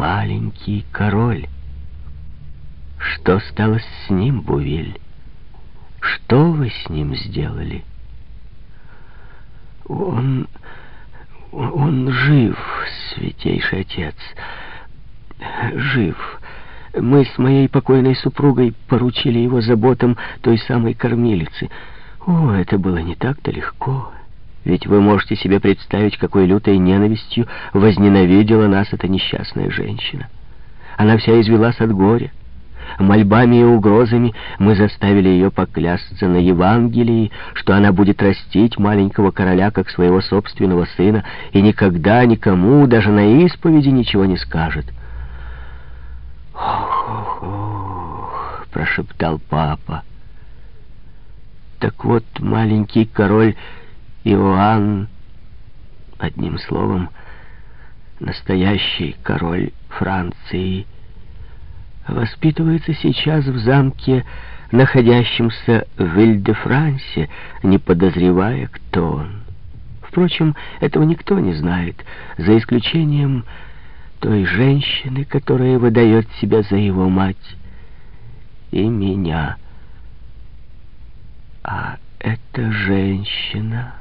маленький король. Что стало с ним, Бувиль? Что вы с ним сделали? Он... он жив, святейший отец. Жив. Мы с моей покойной супругой поручили его заботам той самой кормилицы. О, это было не так-то легко. Ведь вы можете себе представить, какой лютой ненавистью возненавидела нас эта несчастная женщина. Она вся извелась от горя. Мольбами и угрозами мы заставили ее поклясться на Евангелии, что она будет растить маленького короля как своего собственного сына и никогда никому, даже на исповеди, ничего не скажет. «Ох, ох, ох!» — прошептал папа. «Так вот, маленький король Иоанн, одним словом, настоящий король Франции, воспитывается сейчас в замке, находящемся в Иль-де-Франсе, не подозревая, кто он. Впрочем, этого никто не знает, за исключением той женщины, которая выдает себя за его мать, и меня. А эта женщина...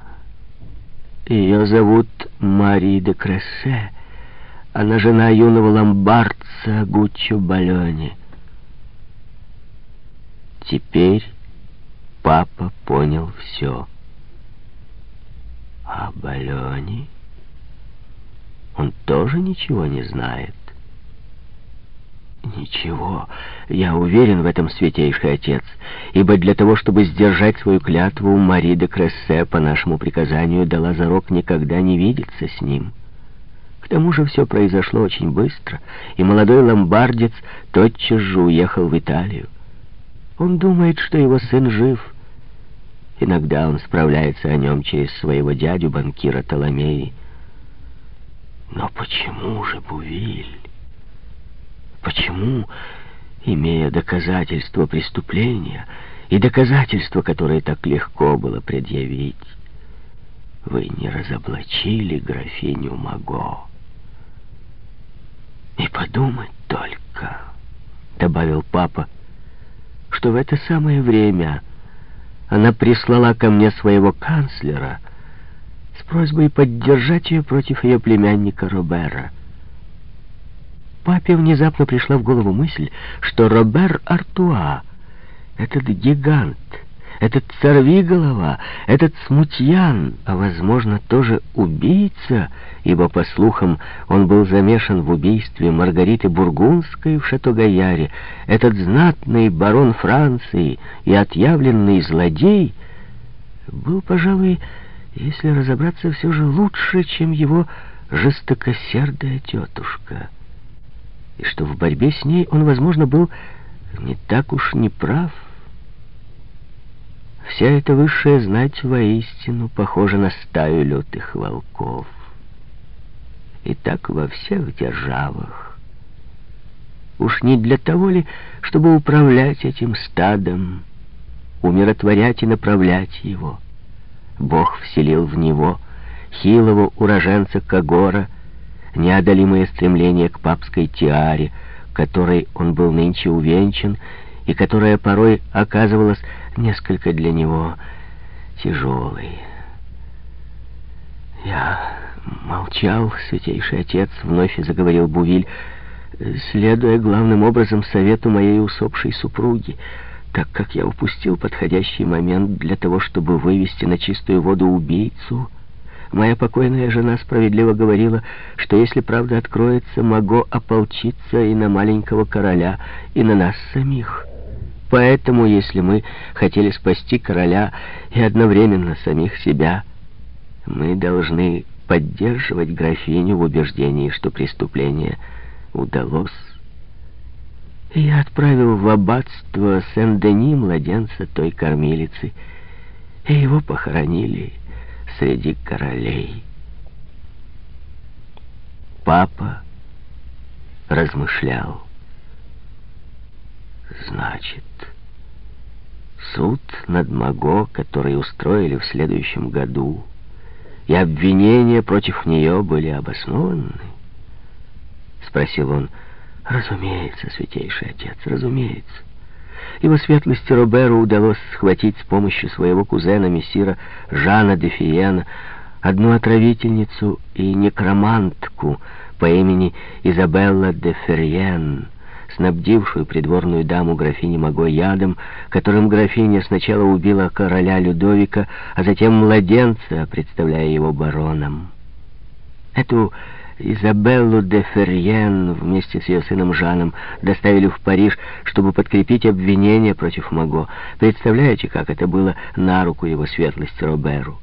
Ее зовут Мари де Крессе. Она жена юного ломбардца Гуччо Балёни. Теперь папа понял все. А Балёни... Он тоже ничего не знает. Ничего, я уверен в этом, святейший отец, ибо для того, чтобы сдержать свою клятву, Мари де Крессе по нашему приказанию дала зарок никогда не видеться с ним. К тому же все произошло очень быстро, и молодой ломбардец тотчас же уехал в Италию. Он думает, что его сын жив. Иногда он справляется о нем через своего дядю, банкира Толомеи. Но почему же Бувиль? Почему, имея доказательства преступления и доказательства, которые так легко было предъявить, вы не разоблачили графиню Маго? И подумать только, добавил папа, что в это самое время она прислала ко мне своего канцлера с просьбой поддержать ее против ее племянника Робера. Папе внезапно пришла в голову мысль, что Робер Артуа, этот гигант, этот сорвиголова, этот смутьян, а, возможно, тоже убийца, ибо, по слухам, он был замешан в убийстве Маргариты Бургундской в Шато-Гаяре, этот знатный барон Франции и отъявленный злодей, был, пожалуй, если разобраться, все же лучше, чем его жестокосердая тетушка и что в борьбе с ней он, возможно, был не так уж не прав. Вся эта высшая знать воистину похожа на стаю лютых волков. И так во всех державах. Уж не для того ли, чтобы управлять этим стадом, умиротворять и направлять его. Бог вселил в него хилого уроженца Кагора, неодолимое стремление к папской тиаре, которой он был нынче увенчан, и которая порой оказывалась несколько для него тяжелой. Я молчал, святейший отец, вновь заговорил Бувиль, следуя главным образом совету моей усопшей супруги, так как я упустил подходящий момент для того, чтобы вывести на чистую воду убийцу, Моя покойная жена справедливо говорила, что если правда откроется, Маго ополчиться и на маленького короля, и на нас самих. Поэтому, если мы хотели спасти короля и одновременно самих себя, мы должны поддерживать графиню в убеждении, что преступление удалось. Я отправил в аббатство Сен-Дени младенца той кормилицы, и его похоронили среди королей. Папа размышлял. Значит, суд над Маго, который устроили в следующем году, и обвинения против нее были обоснованы. спросил он. «Разумеется, святейший отец, разумеется». Его светлости Роберу удалось схватить с помощью своего кузена мессира Жана де Фиена одну отравительницу и некромантку по имени Изабелла де Ферьен, снабдившую придворную даму графини Маго ядом, которым графиня сначала убила короля Людовика, а затем младенца, представляя его бароном. Эту Изабеллу де Ферьен вместе с ее сыном Жаном доставили в Париж, чтобы подкрепить обвинение против Маго. Представляете, как это было на руку его светлости Роберу?